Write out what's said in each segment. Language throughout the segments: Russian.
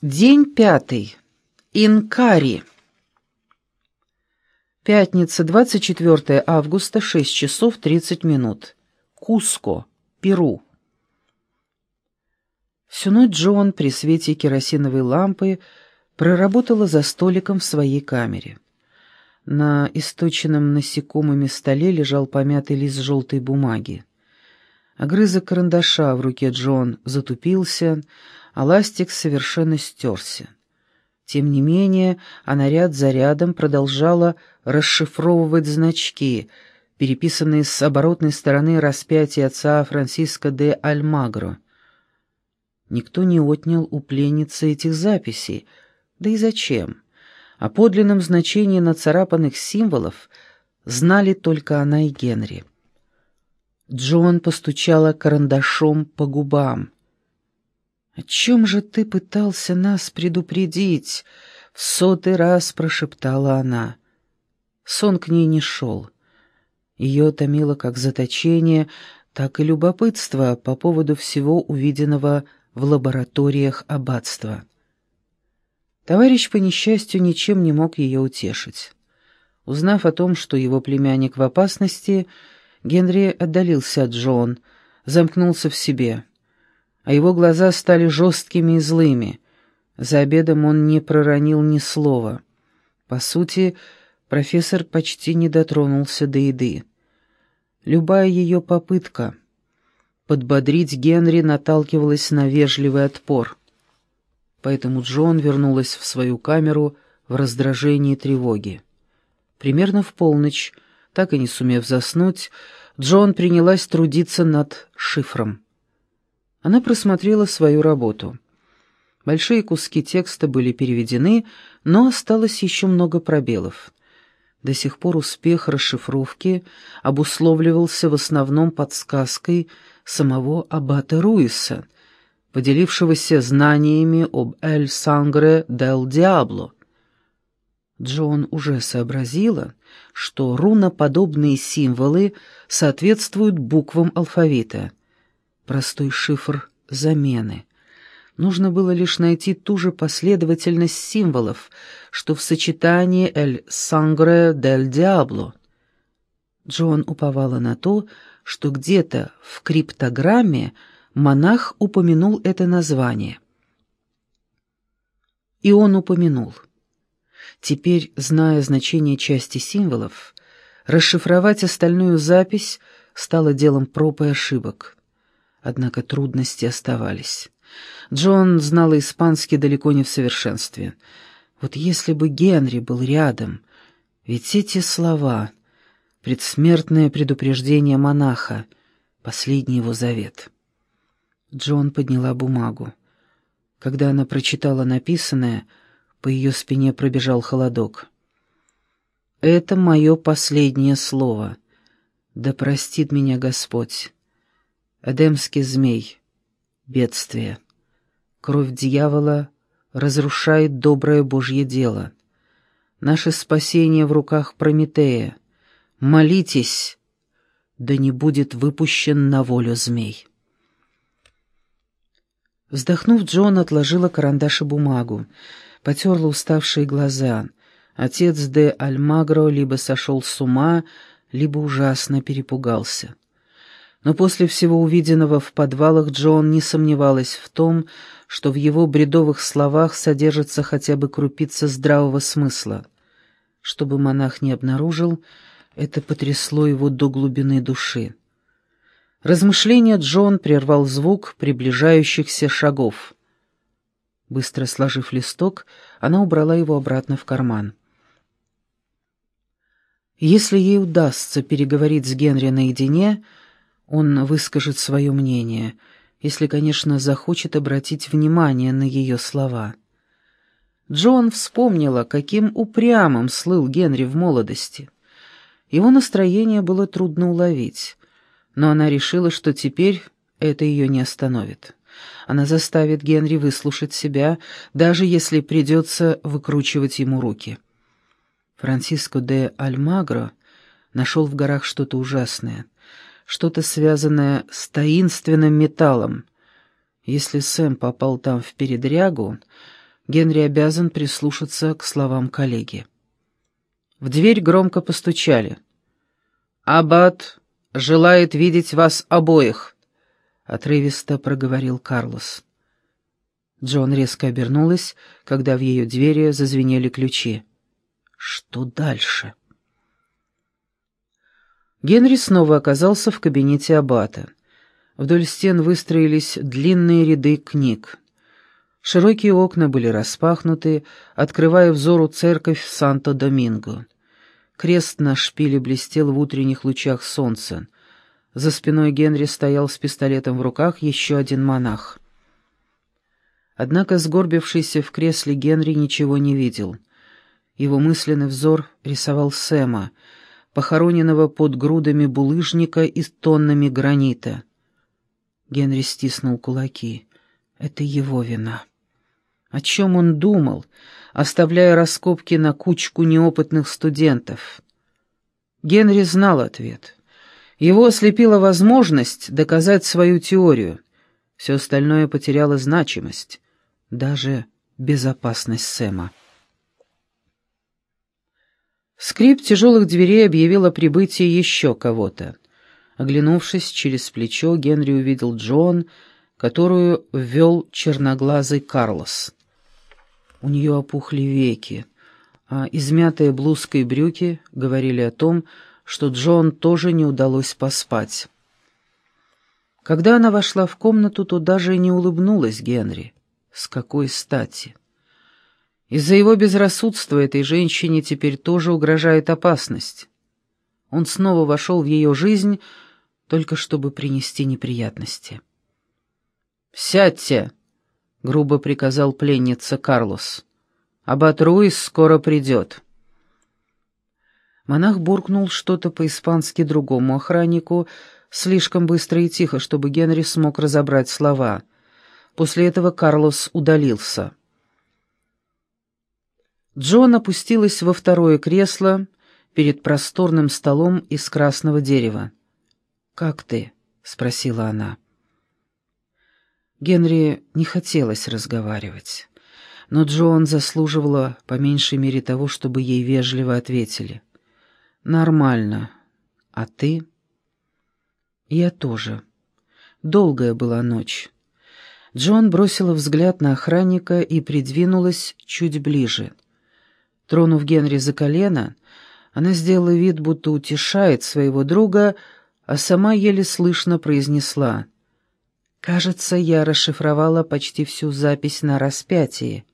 День пятый. Инкари. Пятница, 24 августа, 6 часов 30 минут. Куско, Перу. Всю ночь Джон при свете керосиновой лампы проработала за столиком в своей камере. На источенном насекомыми столе лежал помятый лист желтой бумаги. Огрызок карандаша в руке Джон затупился, а ластик совершенно стерся. Тем не менее, она ряд за рядом продолжала расшифровывать значки, переписанные с оборотной стороны распятия отца Франциско де Альмагро. Никто не отнял у пленницы этих записей, да и зачем? О подлинном значении нацарапанных символов знали только она и Генри. Джон постучала карандашом по губам. «О чем же ты пытался нас предупредить?» — в сотый раз прошептала она. Сон к ней не шел. Ее томило как заточение, так и любопытство по поводу всего увиденного в лабораториях аббатства. Товарищ, по несчастью, ничем не мог ее утешить. Узнав о том, что его племянник в опасности, Генри отдалился от Джон, замкнулся в себе — а его глаза стали жесткими и злыми. За обедом он не проронил ни слова. По сути, профессор почти не дотронулся до еды. Любая ее попытка подбодрить Генри наталкивалась на вежливый отпор. Поэтому Джон вернулась в свою камеру в раздражении и тревоге. Примерно в полночь, так и не сумев заснуть, Джон принялась трудиться над шифром. Она просмотрела свою работу. Большие куски текста были переведены, но осталось еще много пробелов. До сих пор успех расшифровки обусловливался в основном подсказкой самого аббата Руиса, поделившегося знаниями об «Эль Сангре дел Диабло». Джон уже сообразила, что руноподобные символы соответствуют буквам алфавита — простой шифр замены. Нужно было лишь найти ту же последовательность символов, что в сочетании «Эль Сангре дель Диабло». Джон уповала на то, что где-то в криптограмме монах упомянул это название. И он упомянул. Теперь, зная значение части символов, расшифровать остальную запись стало делом проб и ошибок. Однако трудности оставались. Джон знала испанский далеко не в совершенстве. Вот если бы Генри был рядом, ведь эти слова — предсмертное предупреждение монаха, последний его завет. Джон подняла бумагу. Когда она прочитала написанное, по ее спине пробежал холодок. «Это мое последнее слово. Да простит меня Господь». Эдемский змей. Бедствие. Кровь дьявола разрушает доброе Божье дело. Наше спасение в руках Прометея. Молитесь, да не будет выпущен на волю змей. Вздохнув, Джон отложила карандаш и бумагу, потерла уставшие глаза. Отец де Альмагро либо сошел с ума, либо ужасно перепугался. Но после всего увиденного в подвалах Джон не сомневалась в том, что в его бредовых словах содержится хотя бы крупица здравого смысла. Чтобы монах не обнаружил, это потрясло его до глубины души. Размышление Джон прервал звук приближающихся шагов. Быстро сложив листок, она убрала его обратно в карман. Если ей удастся переговорить с Генри наедине, он выскажет свое мнение, если, конечно, захочет обратить внимание на ее слова. Джон вспомнила, каким упрямым слыл Генри в молодости. Его настроение было трудно уловить, но она решила, что теперь это ее не остановит. Она заставит Генри выслушать себя, даже если придется выкручивать ему руки. Франциско де Альмагро нашел в горах что-то ужасное — что-то связанное с таинственным металлом. Если Сэм попал там в передрягу, Генри обязан прислушаться к словам коллеги. В дверь громко постучали. «Аббат желает видеть вас обоих», — отрывисто проговорил Карлос. Джон резко обернулась, когда в ее двери зазвенели ключи. «Что дальше?» Генри снова оказался в кабинете аббата. Вдоль стен выстроились длинные ряды книг. Широкие окна были распахнуты, открывая взору церковь Санто-Доминго. Крест на шпиле блестел в утренних лучах солнца. За спиной Генри стоял с пистолетом в руках еще один монах. Однако сгорбившийся в кресле Генри ничего не видел. Его мысленный взор рисовал Сэма, похороненного под грудами булыжника и тоннами гранита. Генри стиснул кулаки. Это его вина. О чем он думал, оставляя раскопки на кучку неопытных студентов? Генри знал ответ. Его ослепила возможность доказать свою теорию. Все остальное потеряло значимость, даже безопасность Сэма. Скрип тяжелых дверей объявил о прибытии еще кого-то. Оглянувшись через плечо, Генри увидел Джон, которую ввел черноглазый Карлос. У нее опухли веки, а измятые блузка и брюки говорили о том, что Джон тоже не удалось поспать. Когда она вошла в комнату, то даже не улыбнулась Генри. С какой стати? Из-за его безрассудства этой женщине теперь тоже угрожает опасность. Он снова вошел в ее жизнь, только чтобы принести неприятности. «Сядьте!» — грубо приказал пленница Карлос. «Аббат Руис скоро придет». Монах буркнул что-то по-испански другому охраннику, слишком быстро и тихо, чтобы Генри смог разобрать слова. После этого Карлос удалился. Джон опустилась во второе кресло перед просторным столом из красного дерева. «Как ты?» — спросила она. Генри не хотелось разговаривать, но Джоан заслуживала по меньшей мере того, чтобы ей вежливо ответили. «Нормально. А ты?» «Я тоже. Долгая была ночь». Джон бросила взгляд на охранника и придвинулась чуть ближе. Тронув Генри за колено, она сделала вид, будто утешает своего друга, а сама еле слышно произнесла — Кажется, я расшифровала почти всю запись на распятии.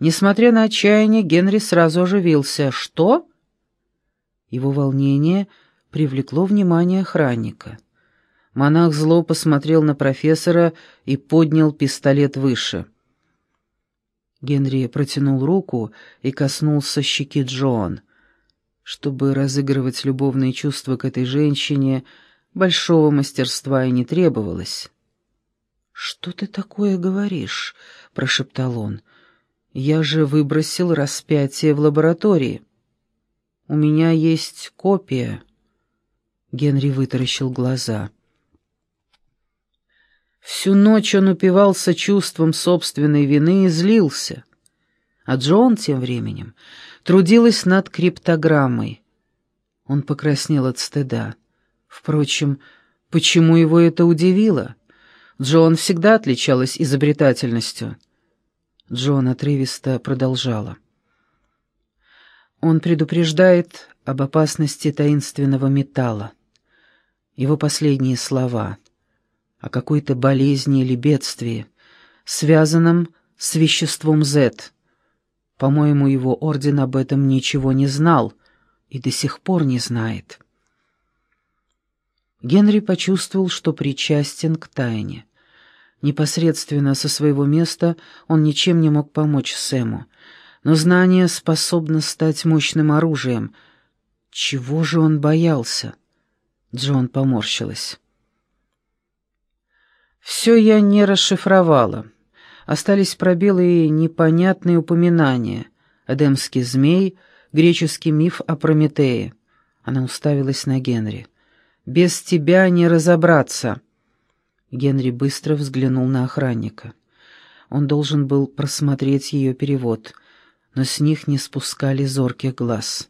Несмотря на отчаяние, Генри сразу оживился. «Что?» Его волнение привлекло внимание охранника. Монах зло посмотрел на профессора и поднял пистолет выше. Генри протянул руку и коснулся щеки Джоан. Чтобы разыгрывать любовные чувства к этой женщине, Большого мастерства и не требовалось. «Что ты такое говоришь?» — прошептал он. «Я же выбросил распятие в лаборатории. У меня есть копия». Генри вытаращил глаза. Всю ночь он упивался чувством собственной вины и злился. А Джон тем временем трудилась над криптограммой. Он покраснел от стыда. Впрочем, почему его это удивило? Джон всегда отличалась изобретательностью. Джон отрывисто продолжала. Он предупреждает об опасности таинственного металла. Его последние слова о какой-то болезни или бедствии, связанном с веществом Z. По-моему, его орден об этом ничего не знал и до сих пор не знает. Генри почувствовал, что причастен к тайне. Непосредственно со своего места он ничем не мог помочь Сэму, но знание способно стать мощным оружием. Чего же он боялся? Джон поморщилась. «Все я не расшифровала. Остались пробелы и непонятные упоминания. Эдемский змей, греческий миф о Прометее». Она уставилась на Генри. Без тебя не разобраться». Генри быстро взглянул на охранника. Он должен был просмотреть ее перевод, но с них не спускали зорких глаз.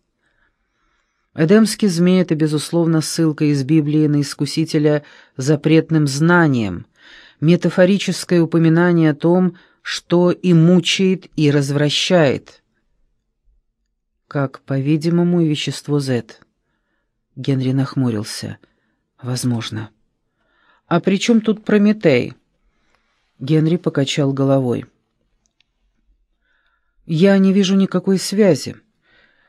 Эдемский змей — это, безусловно, ссылка из Библии на искусителя запретным знанием, метафорическое упоминание о том, что и мучает, и развращает. Как, по-видимому, и вещество Z. Генри нахмурился. «Возможно». «А при чем тут Прометей?» Генри покачал головой. «Я не вижу никакой связи.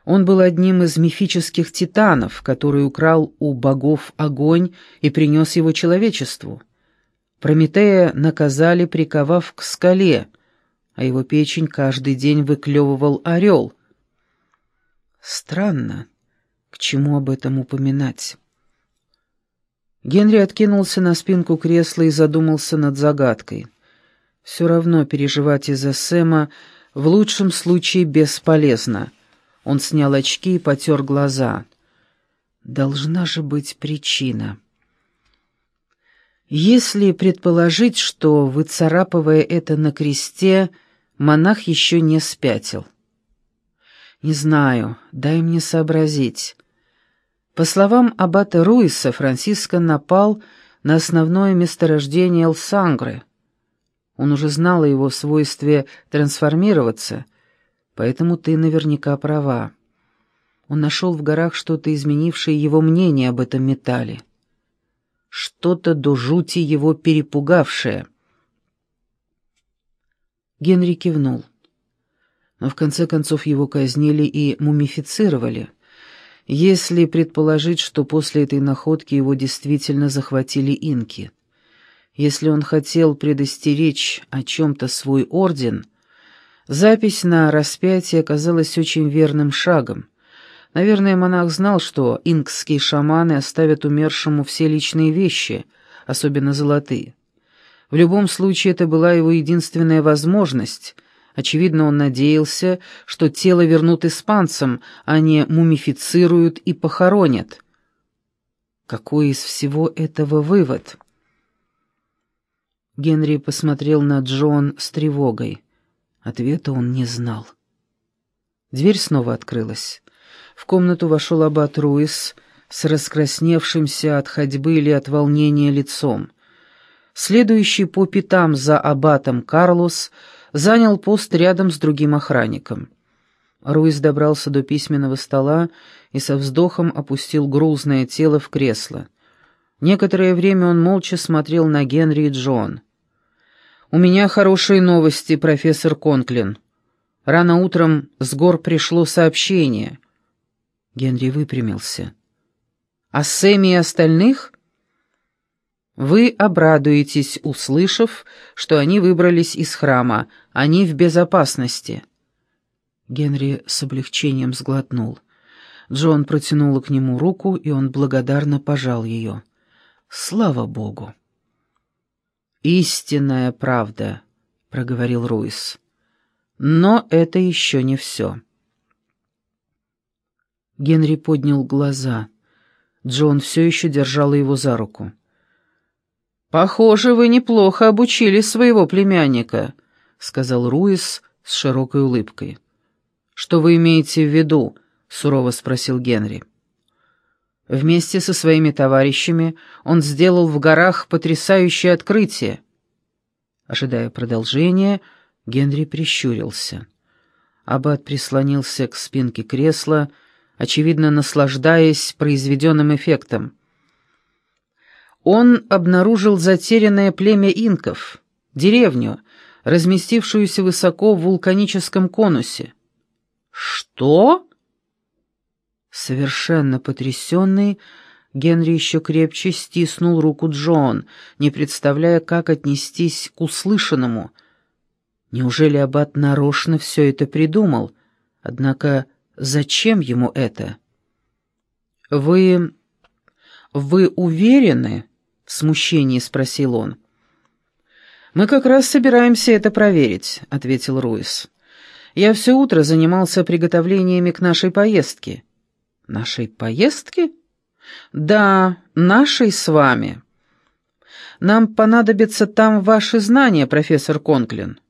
Он был одним из мифических титанов, который украл у богов огонь и принес его человечеству. Прометея наказали, приковав к скале, а его печень каждый день выклевывал орел. Странно, к чему об этом упоминать? Генри откинулся на спинку кресла и задумался над загадкой. Все равно переживать из-за Сэма в лучшем случае бесполезно — он снял очки и потер глаза. «Должна же быть причина». Если предположить, что, выцарапывая это на кресте, монах еще не спятил. Не знаю, дай мне сообразить. По словам аббата Руиса, Франциско напал на основное месторождение Элсангры. Он уже знал о его свойстве трансформироваться Поэтому ты наверняка права. Он нашел в горах что-то, изменившее его мнение об этом металле. Что-то до жути его перепугавшее. Генри кивнул. Но в конце концов его казнили и мумифицировали. Если предположить, что после этой находки его действительно захватили инки. Если он хотел предостеречь о чем-то свой орден — Запись на распятие оказалась очень верным шагом. Наверное, монах знал, что инкские шаманы оставят умершему все личные вещи, особенно золотые. В любом случае, это была его единственная возможность. Очевидно, он надеялся, что тело вернут испанцам, а не мумифицируют и похоронят. Какой из всего этого вывод? Генри посмотрел на Джон с тревогой. Ответа он не знал. Дверь снова открылась. В комнату вошел аббат Руис с раскрасневшимся от ходьбы или от волнения лицом. Следующий по пятам за аббатом Карлос занял пост рядом с другим охранником. Руис добрался до письменного стола и со вздохом опустил грузное тело в кресло. Некоторое время он молча смотрел на Генри и Джон. «У меня хорошие новости, профессор Конклин. Рано утром с гор пришло сообщение». Генри выпрямился. «А Сэмми и остальных?» «Вы обрадуетесь, услышав, что они выбрались из храма. Они в безопасности». Генри с облегчением сглотнул. Джон протянула к нему руку, и он благодарно пожал ее. «Слава Богу!» «Истинная правда», — проговорил Руис. «Но это еще не все». Генри поднял глаза. Джон все еще держал его за руку. «Похоже, вы неплохо обучили своего племянника», — сказал Руис с широкой улыбкой. «Что вы имеете в виду?» — сурово спросил Генри. Вместе со своими товарищами он сделал в горах потрясающее открытие. Ожидая продолжения, Генри прищурился. Аббат прислонился к спинке кресла, очевидно наслаждаясь произведенным эффектом. Он обнаружил затерянное племя инков, деревню, разместившуюся высоко в вулканическом конусе. «Что?» Совершенно потрясенный, Генри еще крепче стиснул руку Джон, не представляя, как отнестись к услышанному. Неужели Аббат нарочно все это придумал? Однако зачем ему это? «Вы... вы уверены?» — в смущении спросил он. «Мы как раз собираемся это проверить», — ответил Руис. «Я все утро занимался приготовлениями к нашей поездке». «Нашей поездке?» «Да, нашей с вами. Нам понадобятся там ваши знания, профессор Конклин.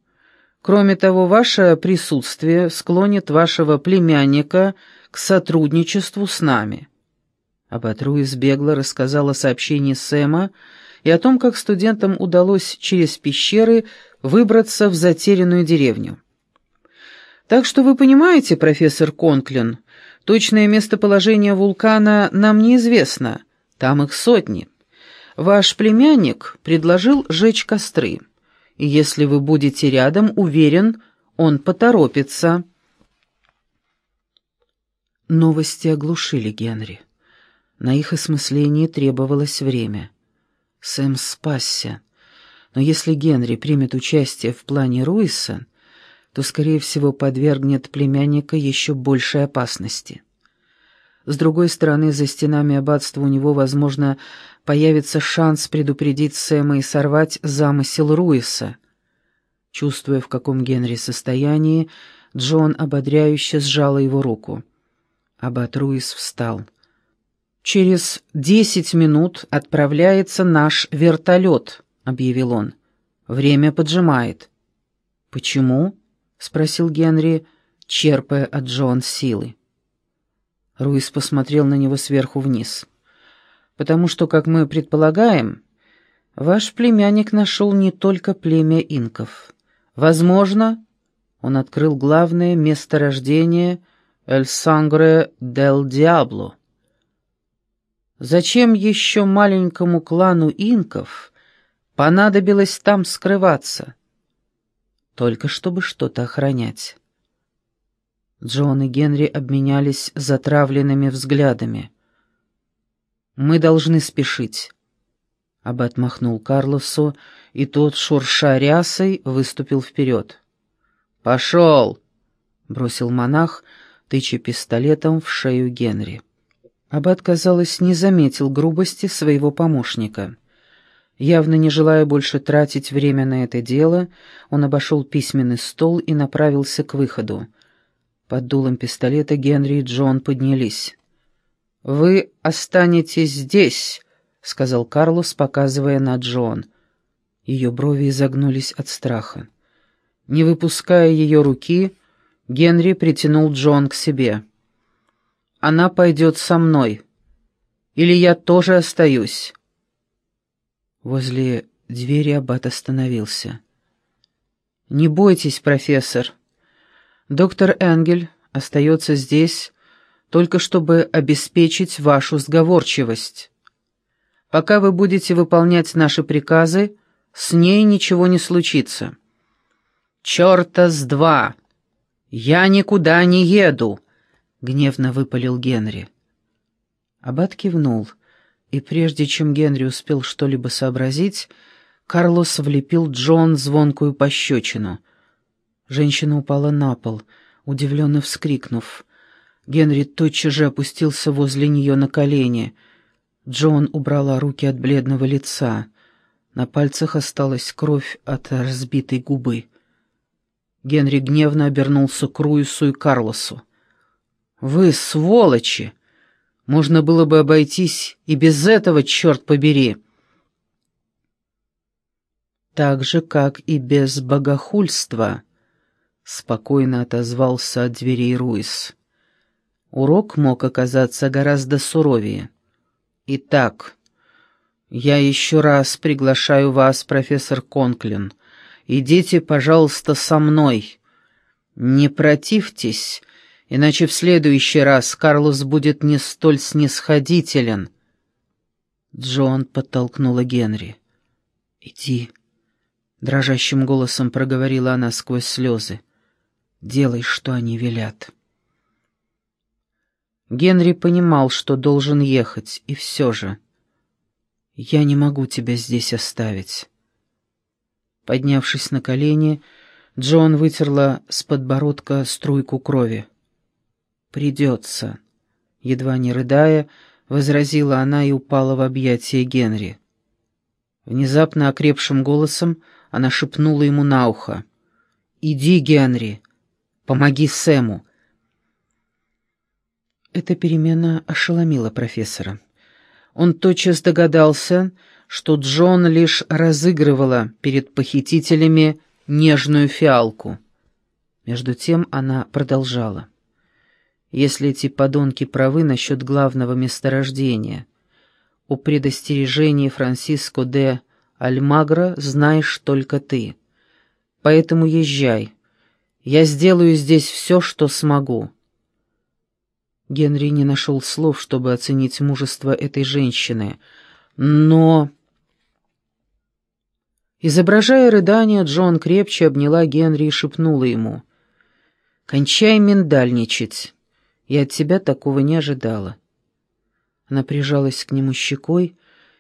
Кроме того, ваше присутствие склонит вашего племянника к сотрудничеству с нами». Абатруис бегло рассказал о сообщении Сэма и о том, как студентам удалось через пещеры выбраться в затерянную деревню. «Так что вы понимаете, профессор Конклин, точное местоположение вулкана нам неизвестно, там их сотни. Ваш племянник предложил жечь костры, если вы будете рядом, уверен, он поторопится». Новости оглушили Генри. На их осмысление требовалось время. Сэм спасся. Но если Генри примет участие в плане Руиса, то, скорее всего, подвергнет племянника еще большей опасности. С другой стороны, за стенами аббатства у него, возможно, появится шанс предупредить Сэма и сорвать замысел Руиса. Чувствуя, в каком Генри состоянии, Джон ободряюще сжала его руку. Аббат Руис встал. «Через десять минут отправляется наш вертолет», — объявил он. «Время поджимает». «Почему?» — спросил Генри, черпая от Джон силы. Руис посмотрел на него сверху вниз. «Потому что, как мы предполагаем, ваш племянник нашел не только племя инков. Возможно, он открыл главное месторождение «Эль Сангре дел Диабло». Зачем еще маленькому клану инков понадобилось там скрываться? Только чтобы что-то охранять. Джон и Генри обменялись затравленными взглядами. «Мы должны спешить». Аббат махнул Карлосу, и тот, шурша рясой, выступил вперед. «Пошел!» — бросил монах, тыча пистолетом в шею Генри. Аббат, казалось, не заметил грубости своего помощника. Явно не желая больше тратить время на это дело, он обошел письменный стол и направился к выходу. Под дулом пистолета Генри и Джон поднялись. «Вы останетесь здесь», — сказал Карлос, показывая на Джон. Ее брови изогнулись от страха. Не выпуская ее руки, Генри притянул Джон к себе она пойдет со мной. Или я тоже остаюсь?» Возле двери аббат остановился. «Не бойтесь, профессор. Доктор Энгель остается здесь, только чтобы обеспечить вашу сговорчивость. Пока вы будете выполнять наши приказы, с ней ничего не случится». «Черта с два! Я никуда не еду!» гневно выпалил Генри. Аббат кивнул, и прежде чем Генри успел что-либо сообразить, Карлос влепил Джон звонкую пощечину. Женщина упала на пол, удивленно вскрикнув. Генри тотчас же опустился возле нее на колени. Джон убрала руки от бледного лица. На пальцах осталась кровь от разбитой губы. Генри гневно обернулся к Руису и Карлосу. «Вы сволочи! Можно было бы обойтись и без этого, черт побери!» «Так же, как и без богохульства», — спокойно отозвался от дверей Руис. Урок мог оказаться гораздо суровее. «Итак, я еще раз приглашаю вас, профессор Конклин. Идите, пожалуйста, со мной. Не противьтесь» иначе в следующий раз Карлос будет не столь снисходителен. Джон подтолкнула Генри. «Иди», — дрожащим голосом проговорила она сквозь слезы. «Делай, что они велят». Генри понимал, что должен ехать, и все же. «Я не могу тебя здесь оставить». Поднявшись на колени, Джон вытерла с подбородка струйку крови. «Придется», — едва не рыдая, возразила она и упала в объятия Генри. Внезапно окрепшим голосом она шепнула ему на ухо. «Иди, Генри, помоги Сэму». Эта перемена ошеломила профессора. Он тотчас догадался, что Джон лишь разыгрывала перед похитителями нежную фиалку. Между тем она продолжала. Если эти подонки правы насчет главного месторождения, о предостережении Франциско де Альмагро знаешь только ты. Поэтому езжай. Я сделаю здесь все, что смогу. Генри не нашел слов, чтобы оценить мужество этой женщины, но... Изображая рыдание, Джон крепче обняла Генри и шепнула ему. «Кончай миндальничать. Я от тебя такого не ожидала». Она прижалась к нему щекой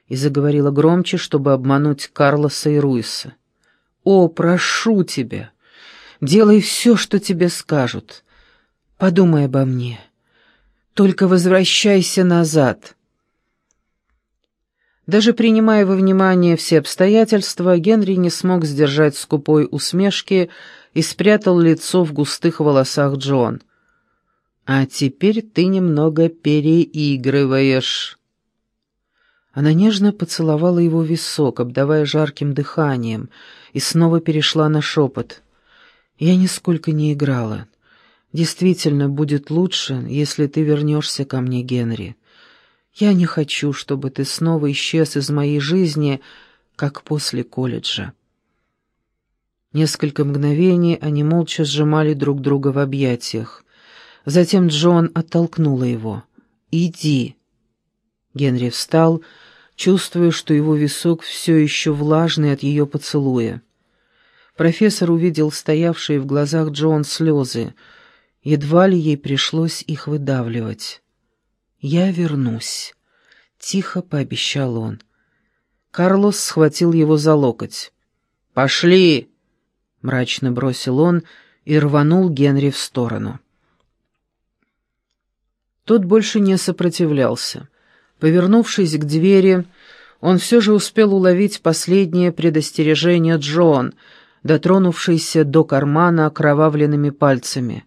и заговорила громче, чтобы обмануть Карлоса и Руиса. «О, прошу тебя, делай все, что тебе скажут. Подумай обо мне. Только возвращайся назад». Даже принимая во внимание все обстоятельства, Генри не смог сдержать скупой усмешки и спрятал лицо в густых волосах Джон. «А теперь ты немного переигрываешь». Она нежно поцеловала его висок, обдавая жарким дыханием, и снова перешла на шепот. «Я нисколько не играла. Действительно, будет лучше, если ты вернешься ко мне, Генри. Я не хочу, чтобы ты снова исчез из моей жизни, как после колледжа». Несколько мгновений они молча сжимали друг друга в объятиях. Затем Джон оттолкнула его. «Иди». Генри встал, чувствуя, что его висок все еще влажный от ее поцелуя. Профессор увидел стоявшие в глазах Джон слезы. Едва ли ей пришлось их выдавливать. «Я вернусь», — тихо пообещал он. Карлос схватил его за локоть. «Пошли!» — мрачно бросил он и рванул Генри в сторону. Тот больше не сопротивлялся. Повернувшись к двери, он все же успел уловить последнее предостережение Джон, дотронувшийся до кармана окровавленными пальцами.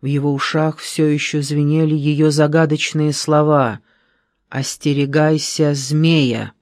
В его ушах все еще звенели ее загадочные слова «Остерегайся, змея!»